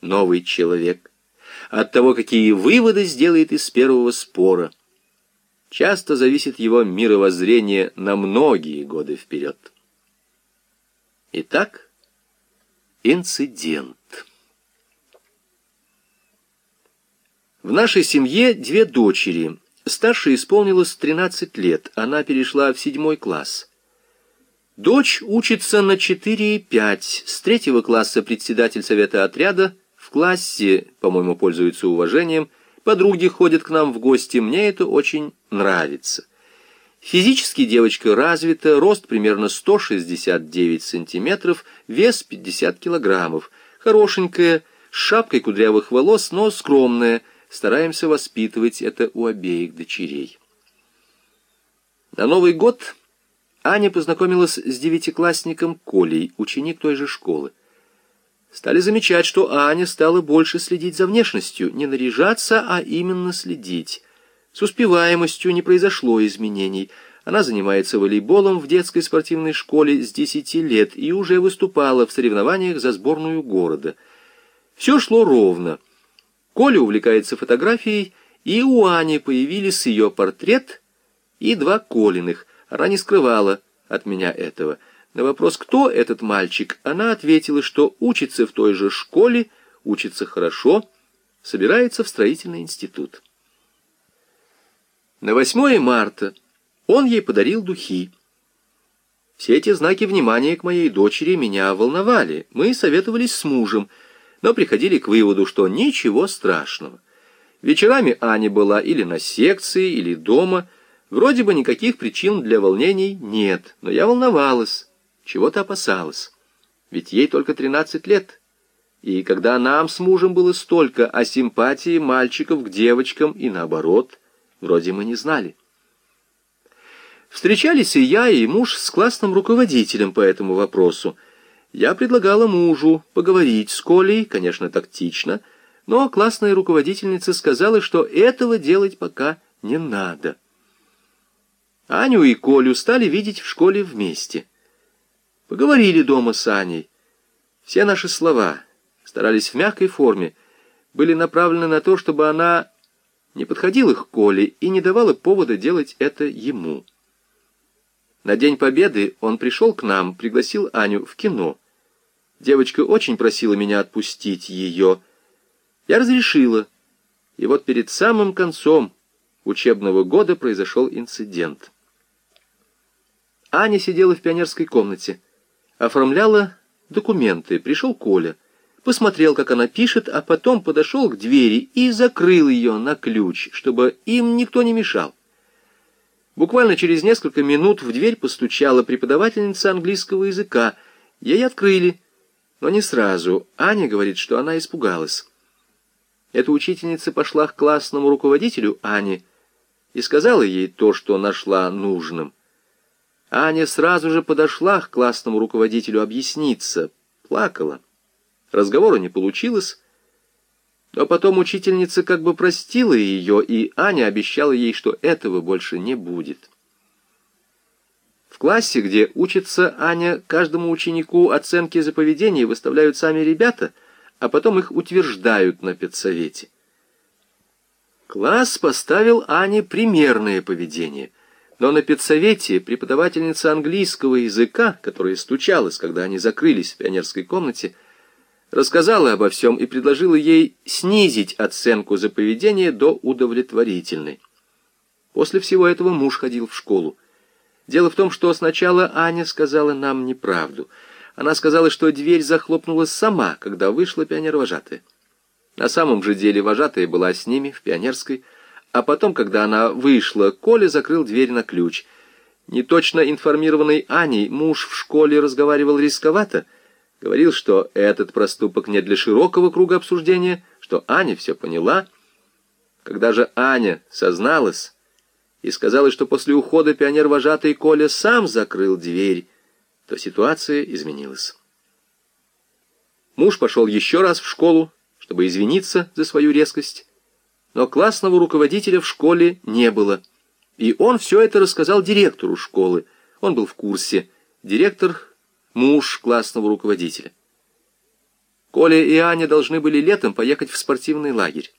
новый человек, от того, какие выводы сделает из первого спора. Часто зависит его мировоззрение на многие годы вперед. Итак, инцидент. В нашей семье две дочери. Старшей исполнилось 13 лет, она перешла в седьмой класс. Дочь учится на 4,5, с третьего класса председатель совета отряда, в классе, по-моему, пользуется уважением, подруги ходят к нам в гости, мне это очень нравится. Физически девочка развита, рост примерно 169 сантиметров, вес 50 килограммов, хорошенькая, с шапкой кудрявых волос, но скромная, стараемся воспитывать это у обеих дочерей. На Новый год Аня познакомилась с девятиклассником Колей, ученик той же школы. Стали замечать, что Аня стала больше следить за внешностью, не наряжаться, а именно следить. С успеваемостью не произошло изменений. Она занимается волейболом в детской спортивной школе с 10 лет и уже выступала в соревнованиях за сборную города. Все шло ровно. Коля увлекается фотографией, и у Ани появились ее портрет и два Колиных. Она не скрывала от меня этого. На вопрос, кто этот мальчик, она ответила, что учится в той же школе, учится хорошо, собирается в строительный институт. На 8 марта он ей подарил духи. Все эти знаки внимания к моей дочери меня волновали. Мы советовались с мужем, но приходили к выводу, что ничего страшного. Вечерами Аня была или на секции, или дома, Вроде бы никаких причин для волнений нет, но я волновалась, чего-то опасалась. Ведь ей только 13 лет. И когда нам с мужем было столько о симпатии мальчиков к девочкам и наоборот, вроде мы не знали. Встречались и я, и муж с классным руководителем по этому вопросу. Я предлагала мужу поговорить с Колей, конечно, тактично, но классная руководительница сказала, что этого делать пока не надо. Аню и Колю стали видеть в школе вместе. Поговорили дома с Аней. Все наши слова, старались в мягкой форме, были направлены на то, чтобы она не подходила к Коле и не давала повода делать это ему. На День Победы он пришел к нам, пригласил Аню в кино. Девочка очень просила меня отпустить ее. Я разрешила. И вот перед самым концом учебного года произошел инцидент. Аня сидела в пионерской комнате, оформляла документы. Пришел Коля, посмотрел, как она пишет, а потом подошел к двери и закрыл ее на ключ, чтобы им никто не мешал. Буквально через несколько минут в дверь постучала преподавательница английского языка. Ей открыли, но не сразу. Аня говорит, что она испугалась. Эта учительница пошла к классному руководителю Ани и сказала ей то, что нашла нужным. Аня сразу же подошла к классному руководителю объясниться, плакала. Разговора не получилось, но потом учительница как бы простила ее, и Аня обещала ей, что этого больше не будет. В классе, где учится Аня, каждому ученику оценки за поведение выставляют сами ребята, а потом их утверждают на педсовете. Класс поставил Ане примерное поведение — но на педсовете преподавательница английского языка, которая стучалась, когда они закрылись в пионерской комнате, рассказала обо всем и предложила ей снизить оценку за поведение до удовлетворительной. После всего этого муж ходил в школу. Дело в том, что сначала Аня сказала нам неправду. Она сказала, что дверь захлопнулась сама, когда вышла пионер-вожатая. На самом же деле вожатая была с ними в пионерской, а потом, когда она вышла, Коля закрыл дверь на ключ. Неточно информированный Аней муж в школе разговаривал рисковато, говорил, что этот проступок не для широкого круга обсуждения, что Аня все поняла. Когда же Аня созналась и сказала, что после ухода пионер-вожатый Коля сам закрыл дверь, то ситуация изменилась. Муж пошел еще раз в школу, чтобы извиниться за свою резкость, но классного руководителя в школе не было. И он все это рассказал директору школы. Он был в курсе. Директор — муж классного руководителя. Коля и Аня должны были летом поехать в спортивный лагерь.